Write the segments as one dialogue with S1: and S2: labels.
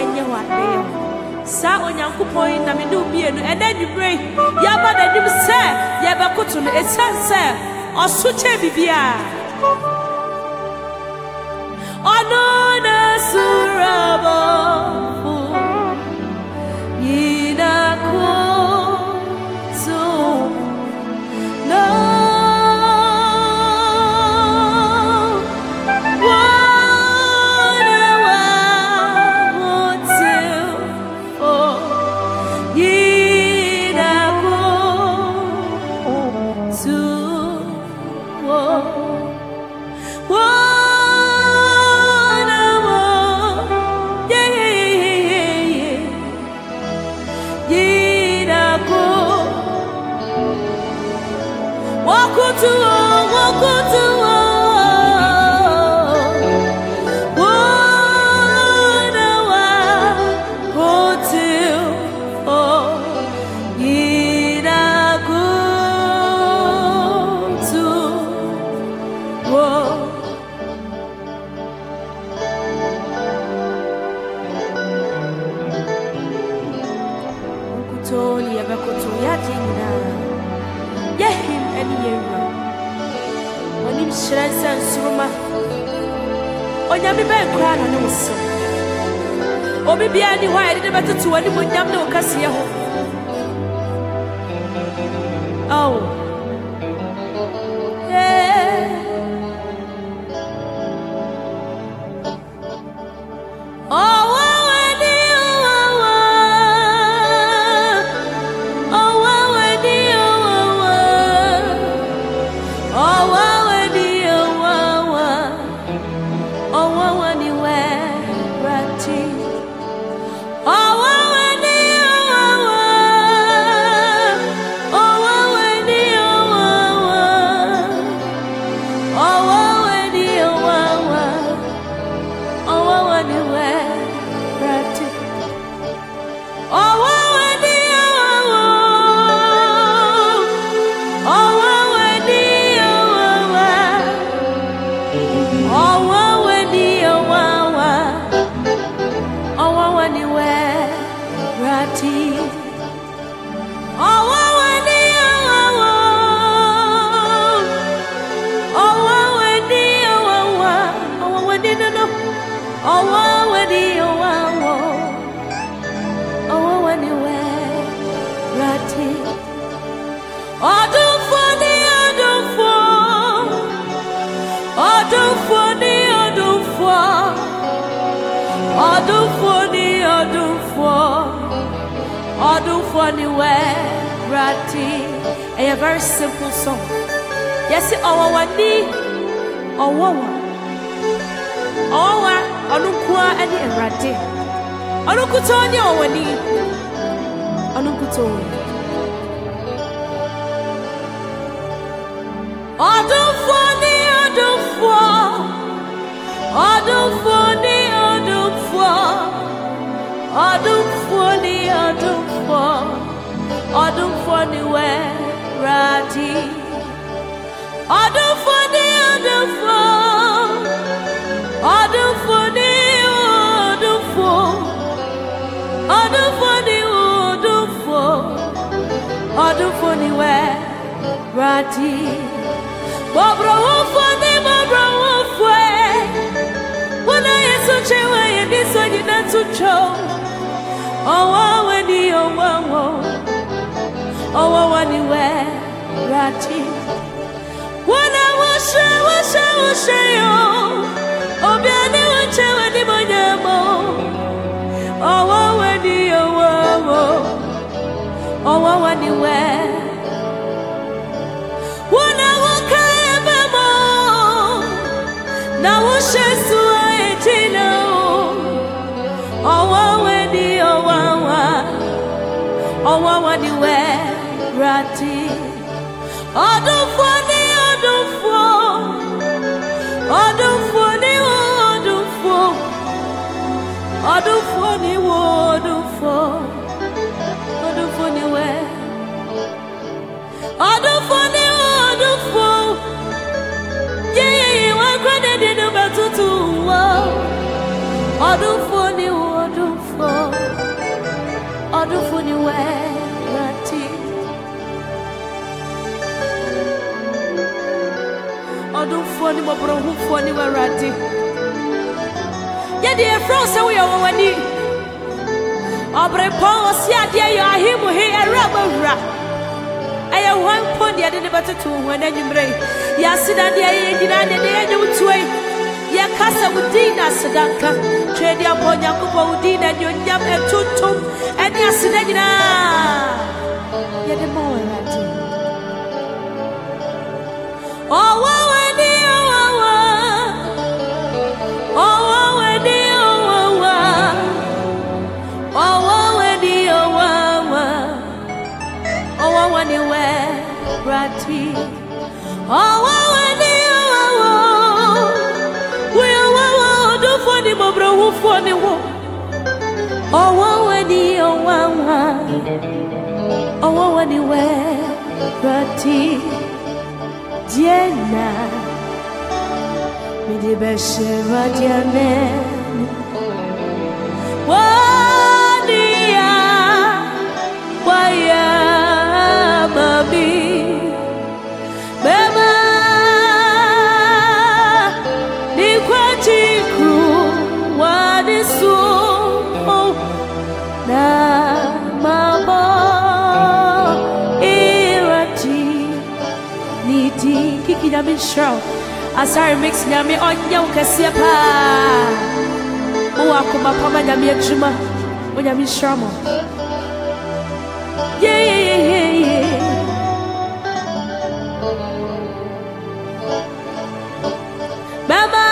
S1: ɛnyɛ hɔ adwene ho saa onyankopɔn yi na mede wo bie no ɛnɛ anwummere yi yɛaba n'anim sɛ yɛbɛkoto no ɛsiane sɛ ɔso kyɛ biribiaa ɔno na surabɔfo koraa na ne wo sew obi biara ni hɔ a yɛde ne bɛtoto ọdúnfọ́ ní wẹ́ẹ́rẹ́tì a very simple song. Yẹsi ọwọ́ wa ní ọwọ́ wa ọwọ́ wa ọdúnkúwa ẹni ẹ̀rọ̀dì ọdúnkútọ́ ní ọwọ́ ní ọdúnkútọ́ wọ̀. ọdúnfọ́ ní ọdúnfọ́ ọdúnfọ́ ní ọdúnfọ́ ọdúnfọ́ ní wẹ́rẹ́dì ọdúnfọ́ ní ọdúnfọ́ ọdúnfọ́ ní ọdúnfọ́ ọdúnfọ́ ní ọdúnfọ́ ọdúnfọ́ ní wẹ́rẹ́dì. Bobro wofone, bobro Owa weni owa wo. Owa wani we rati. Wana washe washe washe yo. Obiani wache weni monyamo. Owa weni owa wo. Owa wani we. Wana wakayebe mo. Na woshesu aejina o. Owa wani we rati. Ọdúnfọ́ ní ọdúnfọ́. Ọdúnfọ́ ní ọdúnfọ́. Ọdúnfọ́ ní ọdúnfọ́. Ọdúnfọ́ ní wẹ́. Ọdúnfọ́ ní ọdúnfọ́. Yíyí wọn ní dídùn bẹ́ẹ̀ tútù wọ́. Ọdúnfọ́ ní ọdúnfọ́. Ọdúnfọ́ ní wẹ́ rántí. Ọdúnfọ́ ní mọ̀bọ̀rọ̀húnfọ́ ní wẹ́ rántí. Yẹ́dí ẹ̀fọ́ sẹ́ wọ́yẹ̀ wọ́n wọ́n ní. Ọ̀bẹ̀rẹ̀ pọ́n ọ̀sí adìẹ yọ ahímù hí ẹ̀rọ àbẹ̀wura. ɛyɛ wɔn mpo deɛ de ne bɛtoto wɔn anwummerɛ yi yɛaseda deɛ yɛ nyinaa deɛ ne wotua yi yɛkasa wo din na aseda nka twɛ de abɔ onyankopɔn wo din na anuonyam ɛtontom ɛne aseda nyinaa yɛde ma oh, wɔ awurade díẹ̀ náà mi di bẹ̀ na mishra asari mix nyame ɔnyɛ wo kɛseɛ paa wowɔ akoma pama nyame adwuma wonyame nhyira mo. Yeah, yeah, yeah, yeah, yeah. Mama,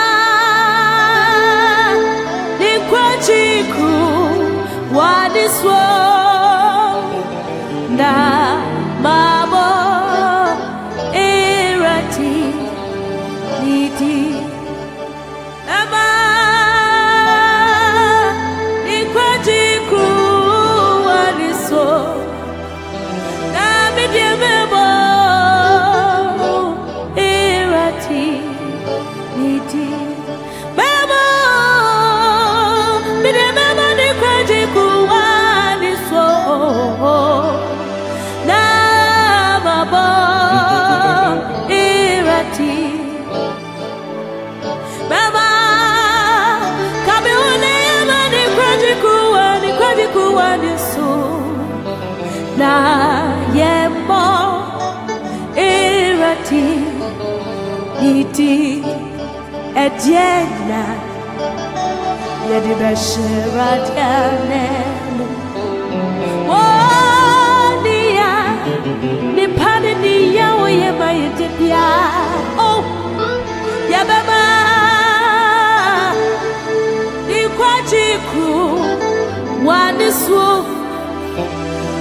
S1: nikwajiku waniswo na ɛdeɛ na yɛde bɛhyɛ awurade anan mu wɔnia nipa ne niya wɔyɛ ma yɛde bia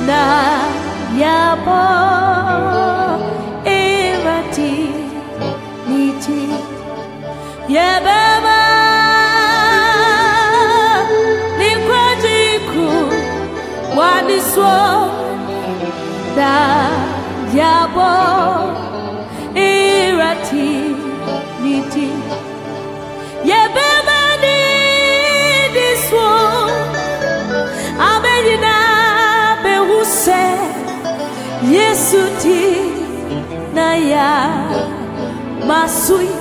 S1: na yɛabɔ yɛbɛma ne kwagye kuro wane so na yɛabɔ ewurade ne ti yɛbɛma ne di so abɛnyina bɛhu sɛ yesu ti na ya masui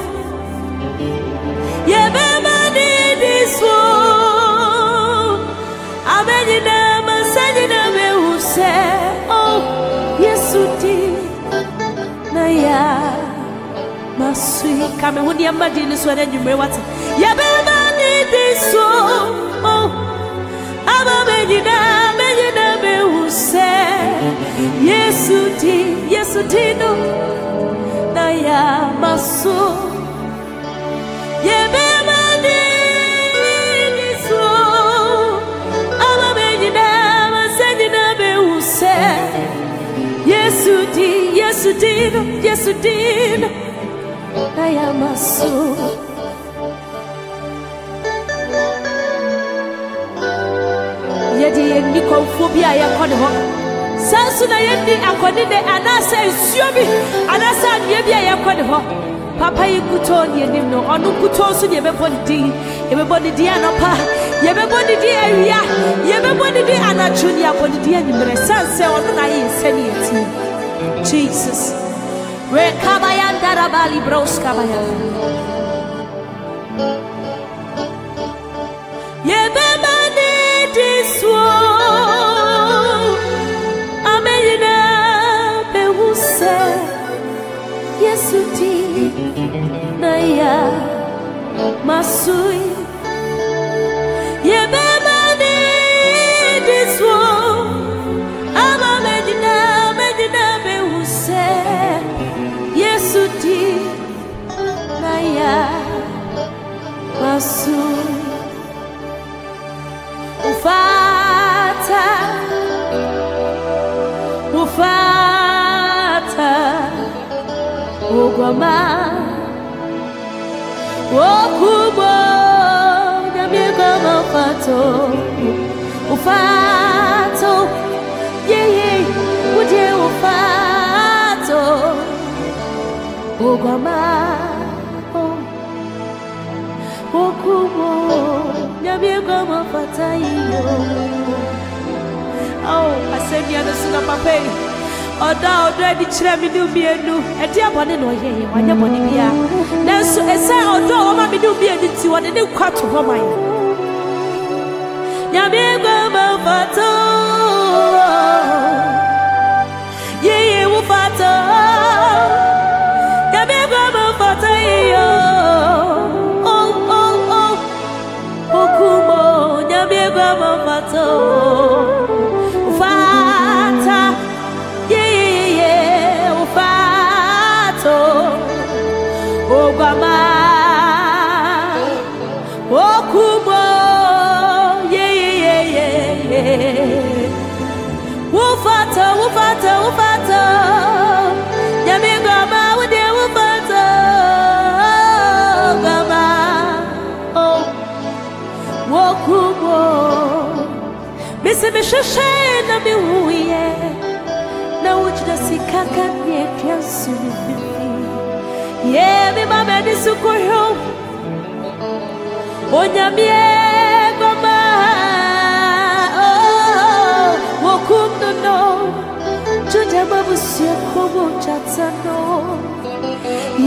S1: masui ka me ho nneɛma di ne so ɛdɛ nnwummerɛ wate yɛbɛma ne di so oh, ama menyina menyina mehu sɛ yesu di yesu no. Na yɛama so yɛbɛma ne di so sɛ yesu yesu no yesu no so yɛde yɛn nikɔmfoɔ bi a yɛkɔ ne hɔ saa nso na hɔ papa yi nkutoo ne anim no ɔno nkutoo nso ne yɛbɛbɔ ne din yɛbɛbɔ ne din anɔpa yɛbɛbɔ ne din ne ne ne ne jesus rekabayandarabali broskabaya yɛbɛma ne di soɔ amɛnyina bɛhu sɛ yesu di na ya masoi ugwama wokubo nyamigoma ufato. Ufato yeye uje ufato. Ugwama oh. okubo nyabiego mafata iyo ao asɛmia no so na papa yi ɔdɔ a ɔdɔ adi kyerɛ me ne mmienu ɛde abɔne na ɔyɛyɛ wanyɛ bɔne bia nanso ɛsɛ ɔdɔ a ɔma me ne mmienu nti wɔde ne nkwa to hɔ ma yɛ nyabiego mafata yeye wo fata oh, oh, oh. okumo nyabiego mafata ufata Shashena miuye na ujda sikaka nyekya sulubifi ye mi mame ni sukuyo onyamie mama. Oh wokumno no juja mabusye kubo chatsano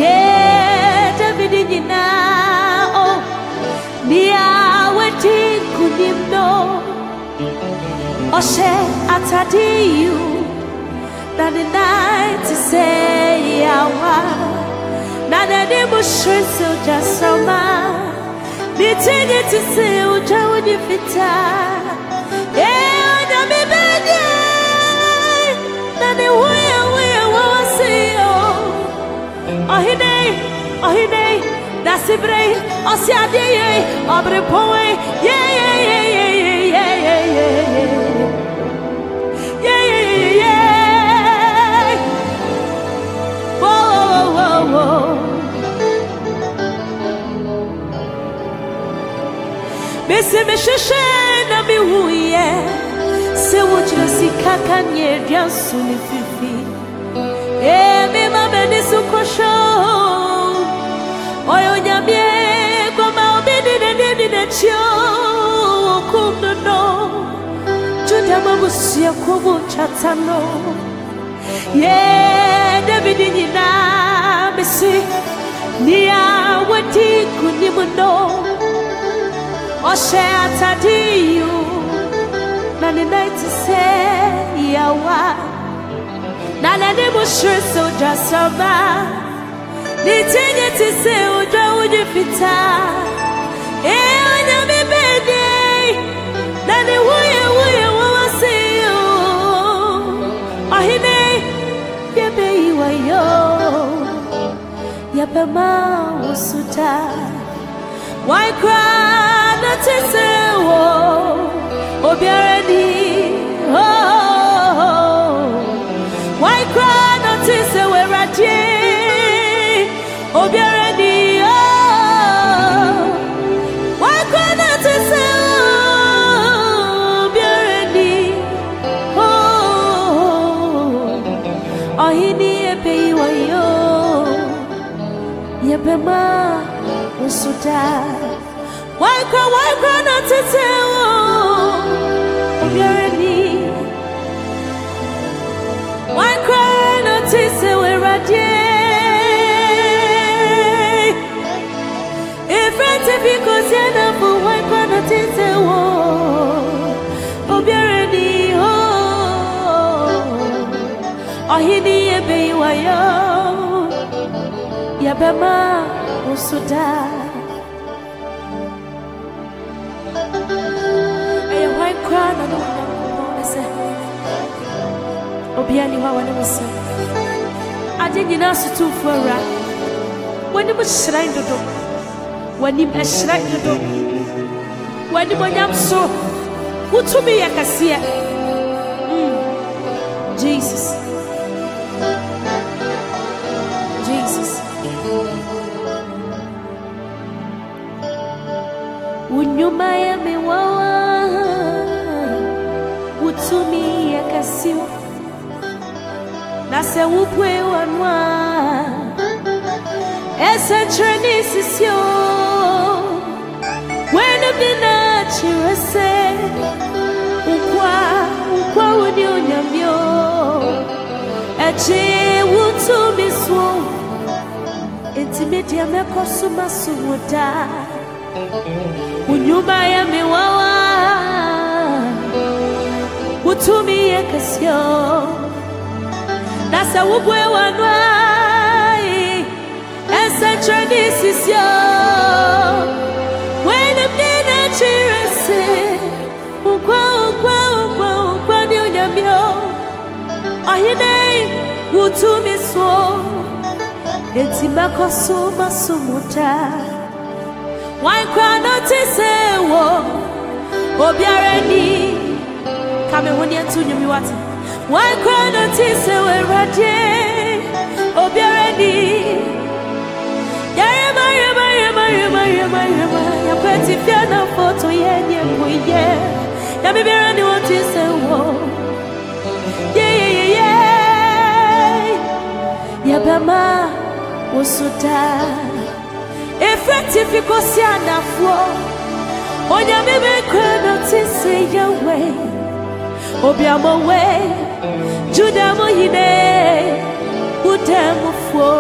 S1: ye davidi nyina oh niawe tinkuni mno kunimno. Oshe atadiyu. Na the night to say yawa. Na the name so just sama. Ni tingi to say uja uni fita. Yeah, na poe. Yeah, yeah, yeah, yeah, yeah, yeah, yeah, yeah, yeah. Yeah, sorrow. Bese mesheshena miwuye se wujira sikaka nye byansu ni fifi e mi mame ni sukosho oyo nyamye kwa maobidi ne nini ne chyo kumnono juda mabusia kuvu chatano yeah David nyinaa nasi ni awati kunimundo oshe atadiyo na ninaiti se yawa. Na nani mushri soja soba nitinye tise ujwa ujifita e onyamibede na ni wuya Pema Usuta. Why cry that is ill? Obiaredi. Oh, oh. Why cry that is a Obiaredi. Yebema usuda Wankwa wankwa na tete wo Obiara ni Wankwa na tete we radie Ifrente biko siena fu wankwa na tete wo Obiara ni ho oh. Ohini ebe iwayo Yabema usuda. Ɛyɛ hwan koraa na ne onyankopɔn ne sɛ obia ni hɔ a wɔne wo sɛ ade nyinaa sotomfo awura w'anim hyerɛn dodo w'anim ɛhyerɛn dodo w'anim onyam so. Wotumi yɛ kɛseɛ Mm. jesus jesus nyuma yamewawa, uchumi ya kasiu nase wupwe wanwa esentrani sisio wena bina chirese ukwa ukwa uni onyambio echi wutumi suo intimidia mekosumasumu daa unyuma yamewawa, utumie kasyo nasa ugwe wanwai esetranisisyo wene mnina chirese ukwa ukwa ukwa ukwa ni unyamyo. Ahine utumiswo. Etimakosumasumu sumuta why can't you crown notice, oh, ready. Come and wonder to you, what? One crown notice, oh, Raje, Obiarani. Yarema, yarema, yarema, yarema, yarema, yarema. Yapeti fiana foto yenye mwenye. Yabibiarani notice, oh. Yeah, yeah, yeah, yeah. Yabama, usuta. Yeah ne wɔto ise wo yeyeyeye yɛbɛma wosuda efrati fikosi anafuo onyame mekura no ti se yawe obiamowe juda mo yine wudamufuo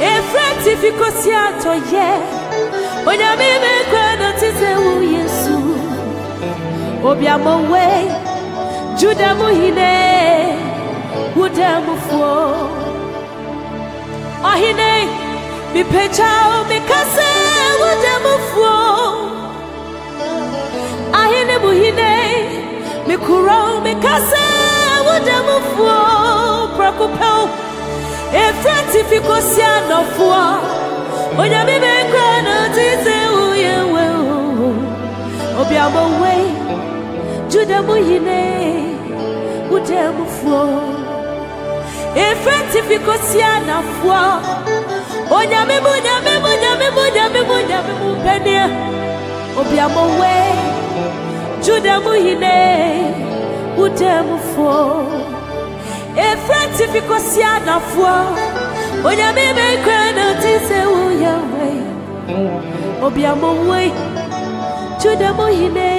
S1: efrati fikosi atoye onyame mekura no ti se wu yesu obiamowe juda mo yine wudamufuo ɔhene mepagyaw mekasa wodamufuo ahene mu hene mekorɔw mekasa wodamufuo prɔkopɛw ɛfrɛ tifi kosi anɔfoɔ onyame bɛnkura no te sɛ woyɛ wɛ obiamɔwɛ juda mu hene wodamufuo efrati fikosia nafoɔ onyame mu nyame mu nyame mu nyame mu nyame mu pɛneɛ obiamɔwɛ juda mu hine wodamufoɔ efrati fikosia nafoɔ onyame bɛnkura no te sɛ woyɛwɛ obiamɔwɛ juda mu hine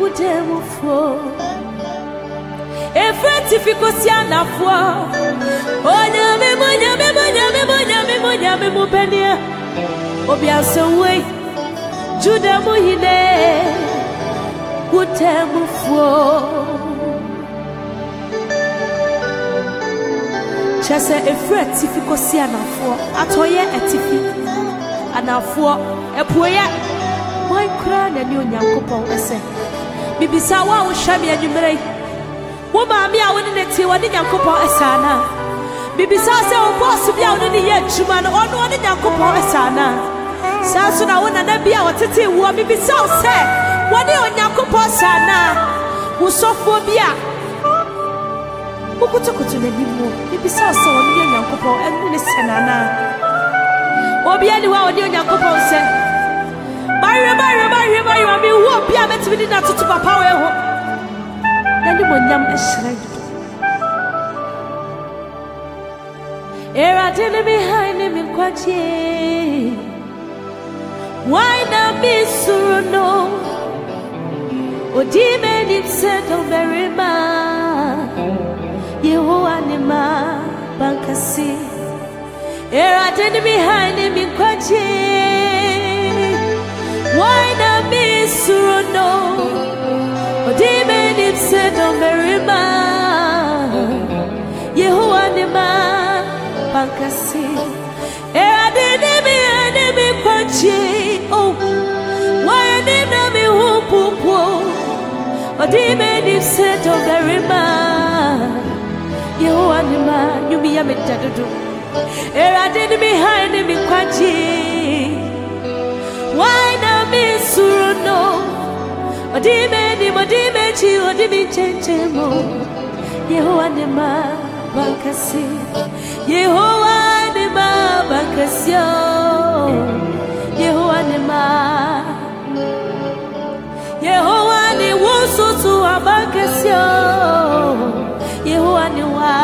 S1: wodamufoɔ efrati fikosi anafoɔ onyame mu nyame mu nyame mu nyame mu nyame mu pɛneɛ obiasowe juda mu hine wotamufoɔ kyerɛ sɛ ɛfiri atifi kɔsi anafoɔ atɔyɛ atifi anafoɔ ɛpuoyɛ wɔn koraa n'ani onyankopɔn ɛsɛ bibisa wo a wohwɛ me anwummerɛ yi wo maame a wo ne ne wɔne nyankopɔn ɛsaa no a bibisa sɛ wo bɔɔso bi a wo ne ne yɛ adwuma no ɔno ɔne nyankopɔn ɛsaa no a saa nso na wo nana bi a wɔtete woɔ bibisa wo sɛ wɔne onyankopɔn saa no a wo sɔfoɔ bi a wokotokoto n'anim mu bibisa wo sɛ wɔne yɛ nyankopɔn ɛne ne sɛ nana obia ne hɔ a wɔne onyankopɔn sɛ mawerɛ mawerɛ mawerɛ mawerɛ mewu obi a bɛtumi de natoto papa wɔ ho. N'animonyam hyerɛn dodo Erade ne me hai ne me nkwagye Why na me suru no Odi me nim sɛ dɔmbarima Yehowa ne ma bankasi Erade ne me hai ne me nkwagye Why na me suru no Odi me nim sɛ dɔmbarima Erade eh, ne me hai ne me nkwagye Oh Why ne na me hu pupo Odi me nim sɛ dɔmbarima Yehowa ne ma nyumi ya me dadodo Erade ne me hai ne me nkwagye Why na me suru no? Odi me ni odi me chi odi me chenche mo. Yehowa ne ma bankasi Yehowa ne ma bankasi oh. Yehowa ne ma Yehowa ni wusutu abankasi oh. Yehowa ni wa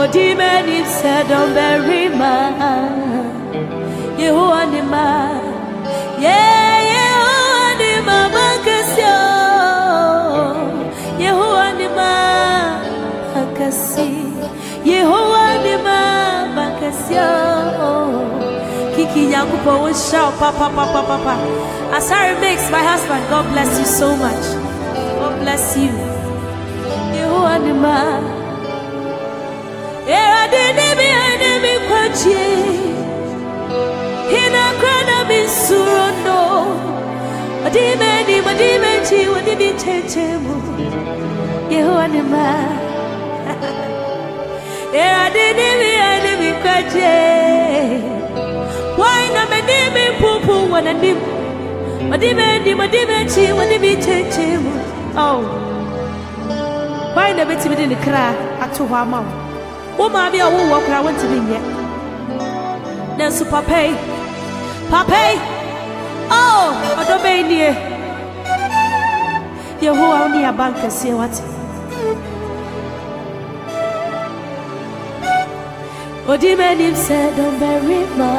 S1: Odi me ni sedon berima Yehowa ni ma Yeah oh. Kiki Nyakupo will shout papa papa papa Asari makes my husband God bless you so much God bless you Yehowa ni ma Erade ne mi ane mi kwachi Hina krana mi surono Odi me ni odi me chi odi mi cheche mu Yehowa ni Erade ne mi ane mi kwachi Why me ni mi pupu wana ni Odi me ni odi me chi odi mi cheche mu Oh Why na beti mi de ne kra ato hɔ ama wo wo maame a wowɔ kora wontumi nyɛ nanso papa yi papa yi oh ɔdɔ bɛyi nie yehowa wo ne yɛaba nkɛseɛ wate Odimenim said, Don't bury ma.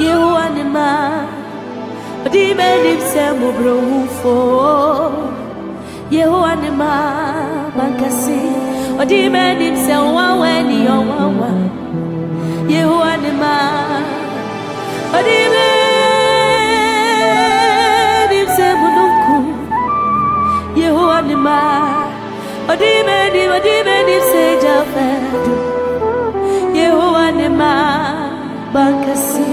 S1: Yehuanima. Odimenim said, Mubrofo. Yehuanima. Bankasi. Odimenim said, Waweni, Wawa. Yehuanima. Odimenim said, Mununku. Yehuanima. Odimenim, Odimenim said, Jafadu. Yehuanima. Bankasi.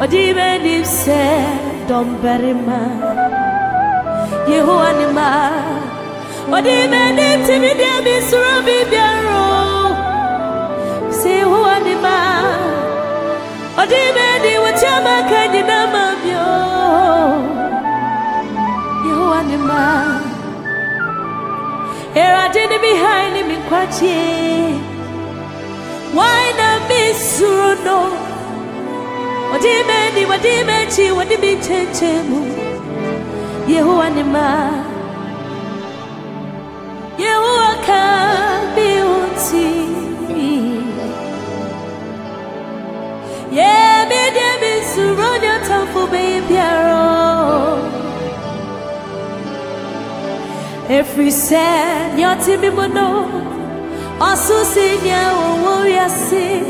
S1: Odimenim said, Domberima. Yehuanima. Odimenim Timidia Misura Bibiaro. Say Yehuanima. Odimenim Wachama Kanyinama Bio. Yehuanima. Era did behind him in Quachi. Why not be suruno? Wadimeni, wadimechi, wadimi chenchemu. Yehuwa nima. Yehuwa kambi unti. Yeah, me de me suruno tamfu baby Every sad, your timmy mono. Also sing ya wo oh, oh, ya si.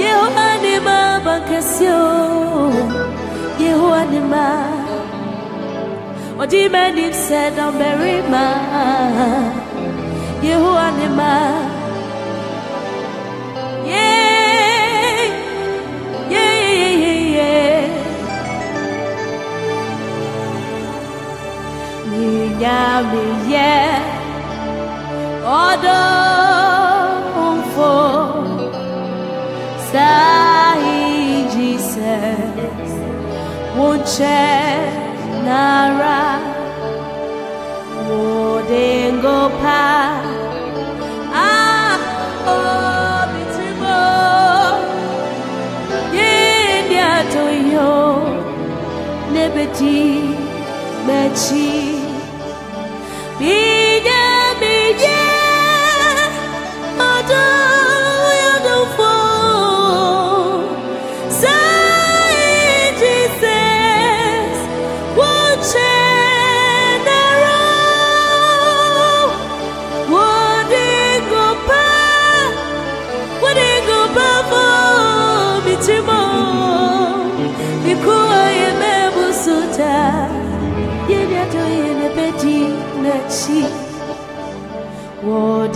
S1: Yehowa ni ma bankasio. Oh. Yehowa ni ma. Mani said on bury ma. Yehowa ni ma. Nara Wodengo Pa Ah Oh Mitimo Yendia Toyo Nebeti Mechi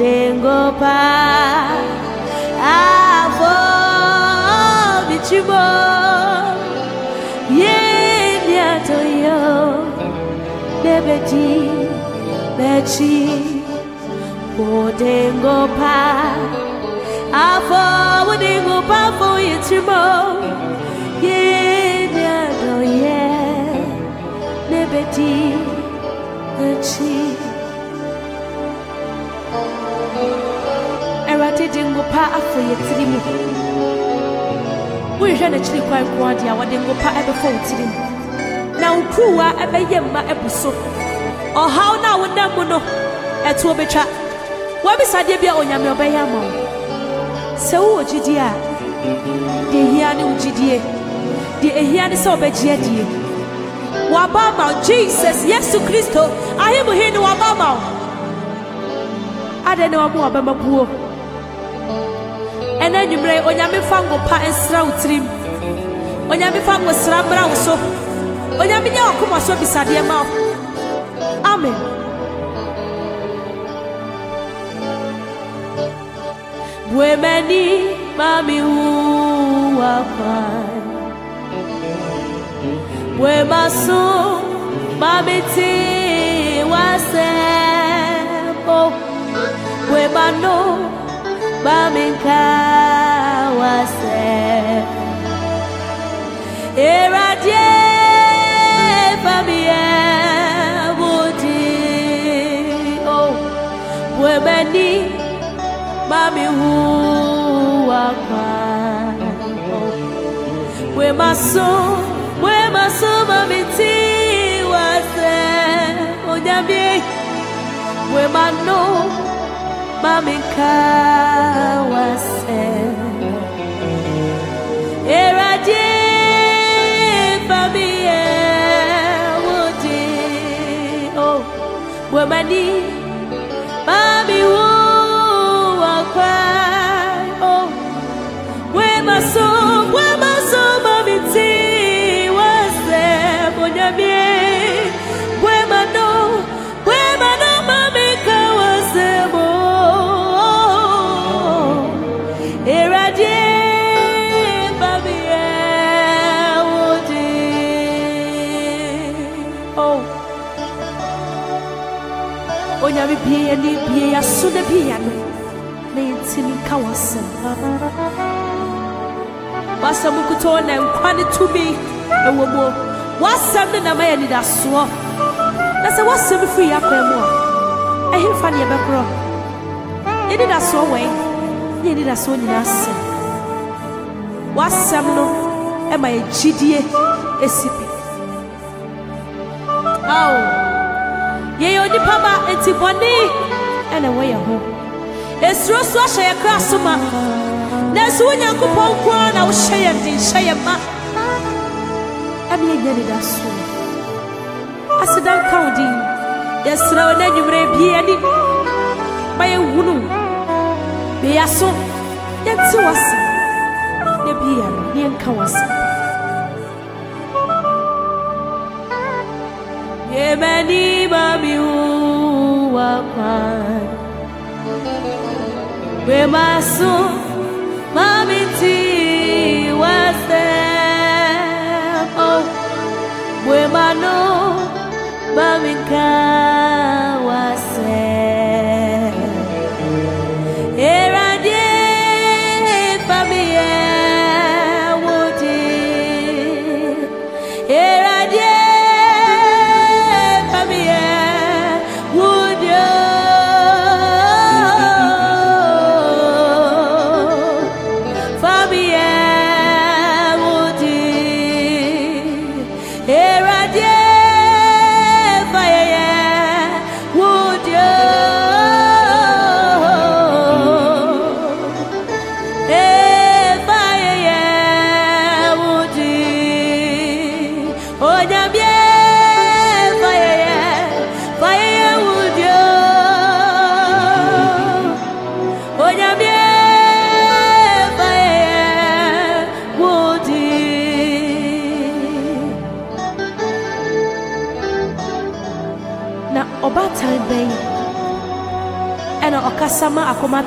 S1: Wodengo pa. Avo bichimo yenya toyo nebeti bechi. Wodengo pa. Avo wodengo pa fo yichimo yenya toye nebeti bechi Awurade de ngopa afɔ yɛ tiri mu wohwehwɛ n'akyiri kwan ade a wɔde ngopa ɛbɛfɔ wo tiri mu na wo kuruwa ɛbɛyɛ mma abu so. Ɔhaw no a wonam mu no ɛto bɛtwa woabisadeɛ bi a onyame ɔbɛyɛ ama wo sɛ wowɔ gyidie a deɛ ehia ne wo gyidie deɛ ehia ne sɛ wobɛgye adie waba ama wo jesus yesu kristo. Ahemuhe ne waba ama wo adɛn ne wama wabɛma ɛna anwummerɛ onyame fa ngopa nsra wo onyame fa ngosra mmra wo onyame nyɛ wakoma so bisadeɛ ma amen. Buemani mami hu wakwan buemaso mami ti wasembo buemano maminka wasem eradie famie budi oh buemani mami hu wase Eradi Fabie Woody Mami Wo Cry Oh Where my soul ne. Bie yaso ne bie no na. Yɛntimi nka w'asɛm w'asɛm nkutɔ na nkwa ne tumi ɛwɔ mu. W'asɛm ne nama yɛ nidasoɔ na sɛ w'asɛm firi yɛakwan mu a ɛhemfa ne yɛbɛkorɔ yɛnidasoɔ wɛn ne yɛnidasoɔ nyinaa sɛ w'asɛm no ɛma yɛ gyidie ɛsi pi ao. Yɛyɛ onipa ba enti bɔne ɛna ɛwɔ yɛn ho esuro so ahyɛ yɛn kra so ma. Na nso wo nyankopɔn nko ara na wohyɛ de nhyɛ yɛn ma. Ɛne yɛnya ne da so aseda nka wo din yɛsrɛ wo na anwummerɛ bie ani ma yɛhunu bea so yɛnte w'asɛm na bia no ne yɛnka w'asɛm Yemeni mami wakwan We maso mami ti wasem Oh We mano mami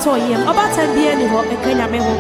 S1: tɔɔ yam ɔbaatan biara ni hɔ ɛka nyame ho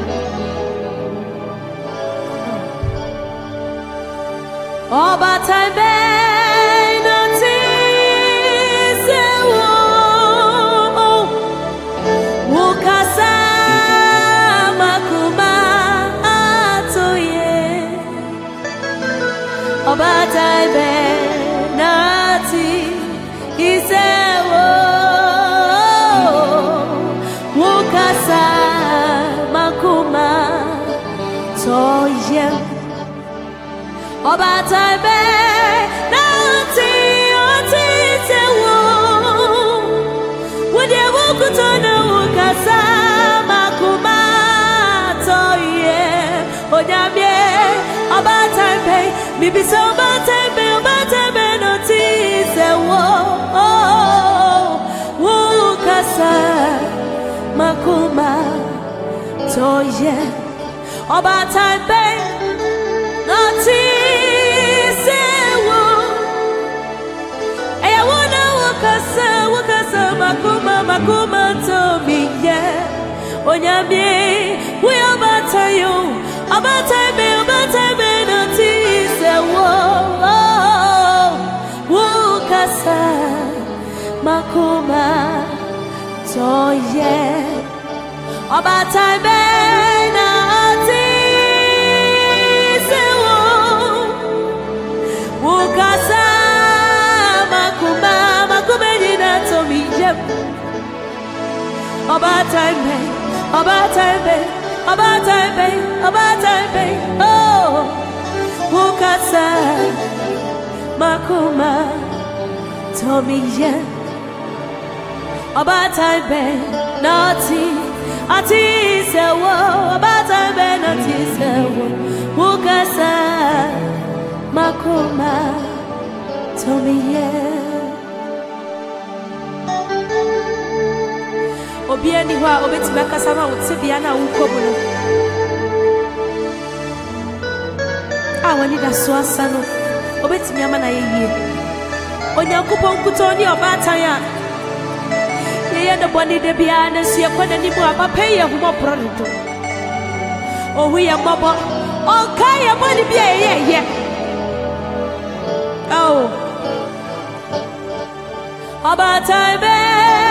S1: ɔbaatan bɛn ɔbaatan bɛn na ɔte sɛ wo wo kasa ma akoma tɔ yɛ ɔbaatan bɛn na ɔte sɛ wo wo kasa ma akoma ma akoma nyinaa tɔ mi yam ɔbaatan bɛn ɔbaatan bɛn ɔbaatan bɛn ɔbaatan bɛn oh wo yam ɔbaatan bɛn. Naughty, ati sewo, abata be naughty sewo. Obiara ni hɔ a obetumi akasa ma wo tebea no a wokɔ mu no a w'ani da so asa no obetumi ama no ayɛ yie onyankopɔn nkutɔ ne ɔbaatan a yɛyɛ no bɔne da biara no nso yɛkɔ n'anim a yi yɛ homɔborɔ dodo ɔhu yɛ mmɔbɔ ɔnka yɛ bɔne bi a ɔbaatan bɛn na ɔte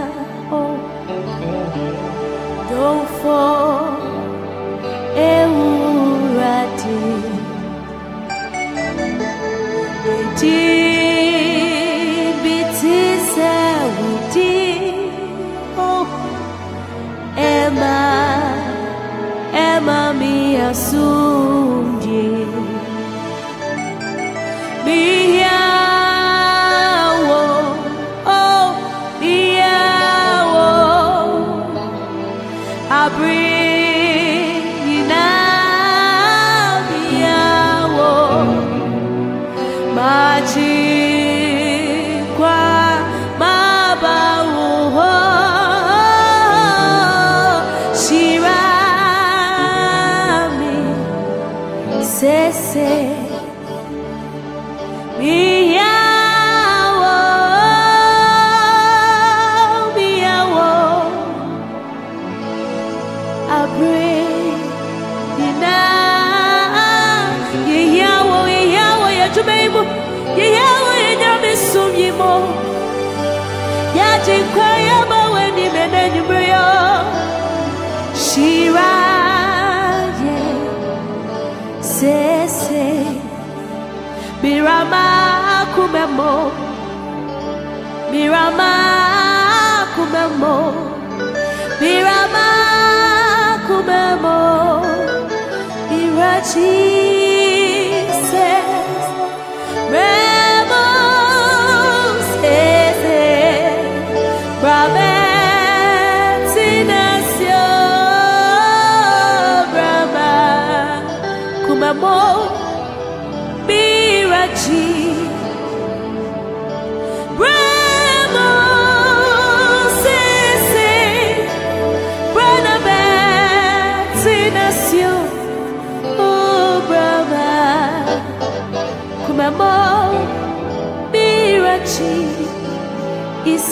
S1: Oh, Emma, Emma, me assumed. Mirama kumemo Mirama kumemo Mirama kumemo Mira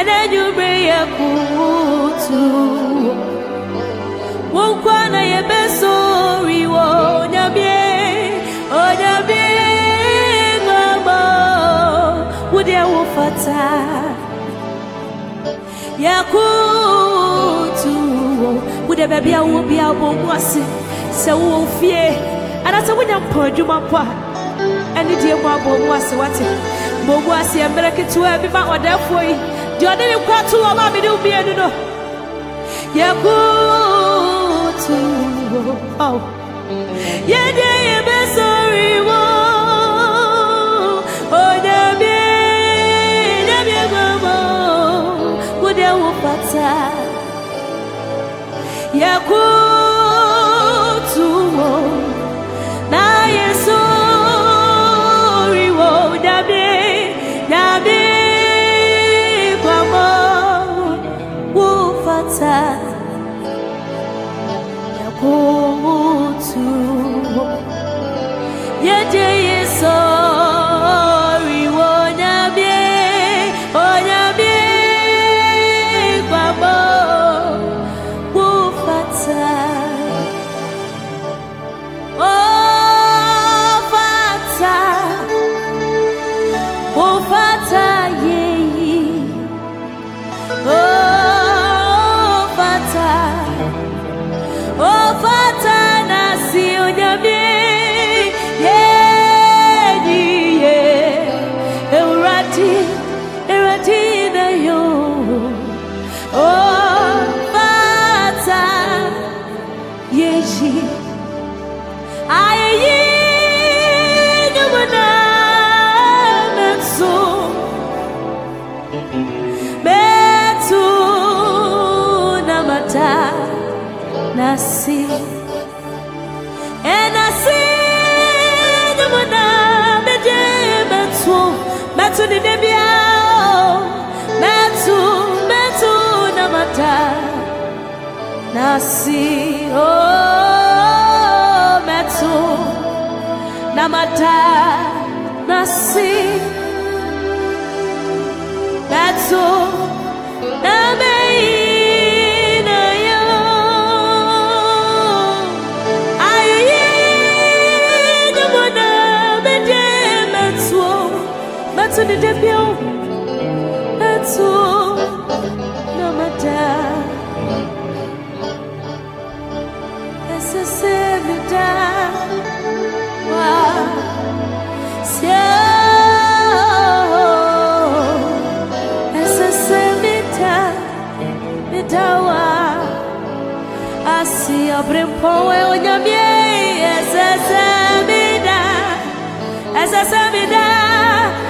S1: enenyumre yakutu wonkwana yebesori onyabie onyabie babo wudia wufata yakutu. Wode baabi a wowɔ bia wobɔ mu ase sɛ wowɔ fie anaasɛ wonya mpɔ adwuma mpo a ɛne deɛ mu abɔ ase wate. Bɔ ase mmerɛ ketewa bi ma ɔdɛfoɔ yi deɛ ɔde ne kora to wɔ ma mede wo. Mmienu no yakutu oh. yɛdeɛ nasi enasi nyumuna meje metu metu ni debia metu metu namata nasi oh metu namata nasi metu metu ni debia metu namata Essa semida Essa semida me dá wa Assim abre um pão eu nhame Essa semida Essa semida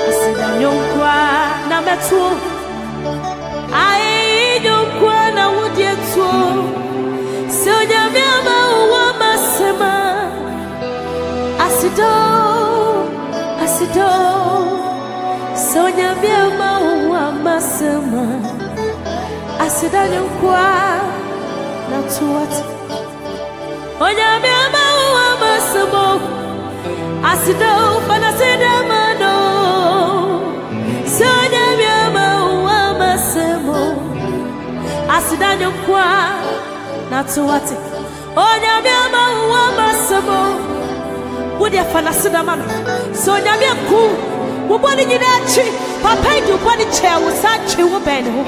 S1: se me da ese se me da nació ese se me da me da na asi asi da nyonkwa na metu ai nyonkwa na wudie tu se onyame ama sonyambia maua masema. Asidanye nkwa na tuwati onyambia maua masema. Asido fana sidamano dani kwa na tuwati onya mi ama uwa masemo wudi afana sida mano so onya mi ku. Wuboni nyina akyi papa yi wuboni kyɛ wosa akyi wubɛn ho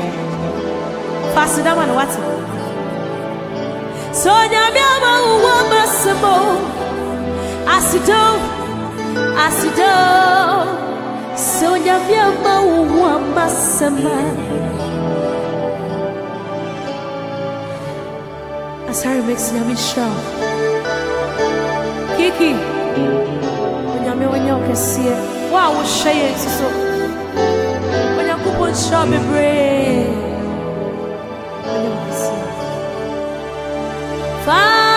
S1: fa sida mano wati so onya mi ama uwa masemo asido. Asido. So onya mi ama uwa masemo. As her remix namin siya. Kiki! Wanyame-wanyaw kasiye. Wow, sheye suso. Wanyakupon siya bebre. Wanyaw kasiye. Fine!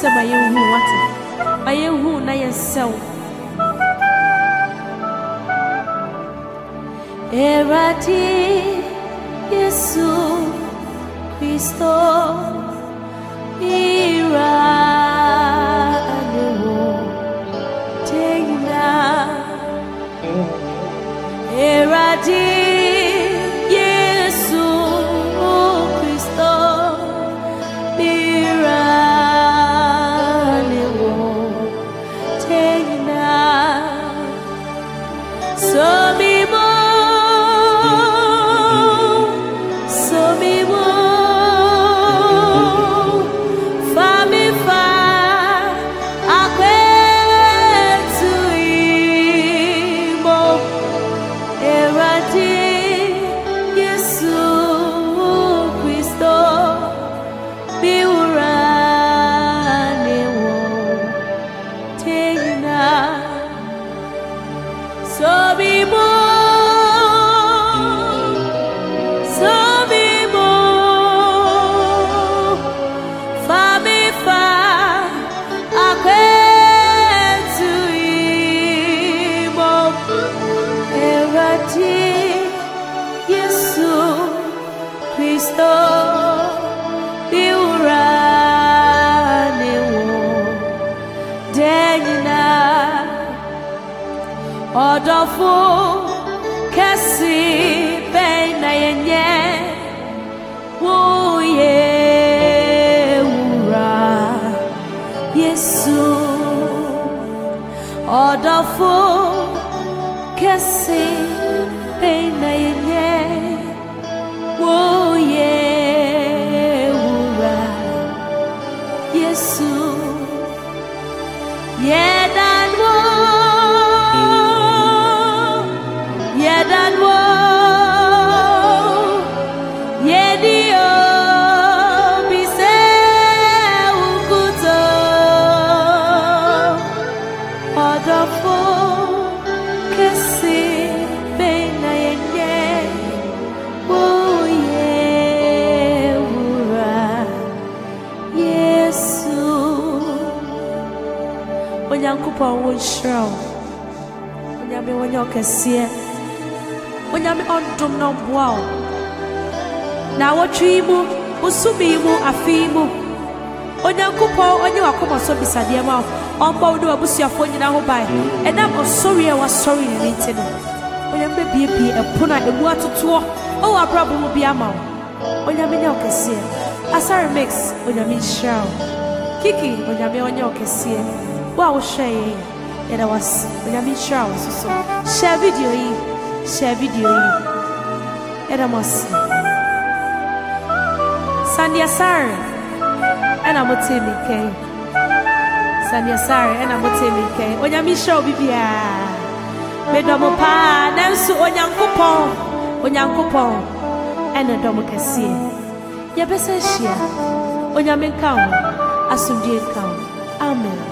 S1: Sɛ ma yɛnhu wo ate. Ma yɛnhu na yɛnsɛ wo. Eradi Yesu Kristo Ira ọ̀dọ̀fo kẹ́sì bẹ́ẹ̀ na yẹn yẹ wòye wura Yesu. Ọ̀dọ̀fo kẹ́sì bẹ́ẹ̀ na yẹn onyankopɔn wo nhyira onyame wɔnyɛ ɔkɛseɛ onyame ɔndom na ɔmboa wo na awɔtwe yi mu bosome yi mu afe yi mu onyankopɔn ɔnyɛ wakoma so bisadeɛ ma wo ɔmbɔ wo ne wabusuafoɔ nyinaa ho bae ɛnam ɔsɔre wasɔre ne ne nti no onyame bɛbiebie ɛpono a ɛmu atotoɔ ɔwɔ abrabɔ mu bi ama wo onyame nyɛ ɔkɛseɛ asare mix onyame nhyira wo kiki onyame ɔnyɛ ɔkɛseɛ wo a wohwɛ yɛn yɛda wase onyame nhyira wo nso so. Hyɛ video yi hyɛ video yi. Yɛda mo ase. Sandeɛ sare ɛna motee me nkɛn sandeɛ sare ɛna motee me nkɛn onyame nhyira wo bibiaa medɔ mo paa nanso onyankopɔn onyankopɔn ɛna dɔ mo kɛseɛ. Yɛbɛsɛ hyia onyame nka wo asomdwe nka wo amen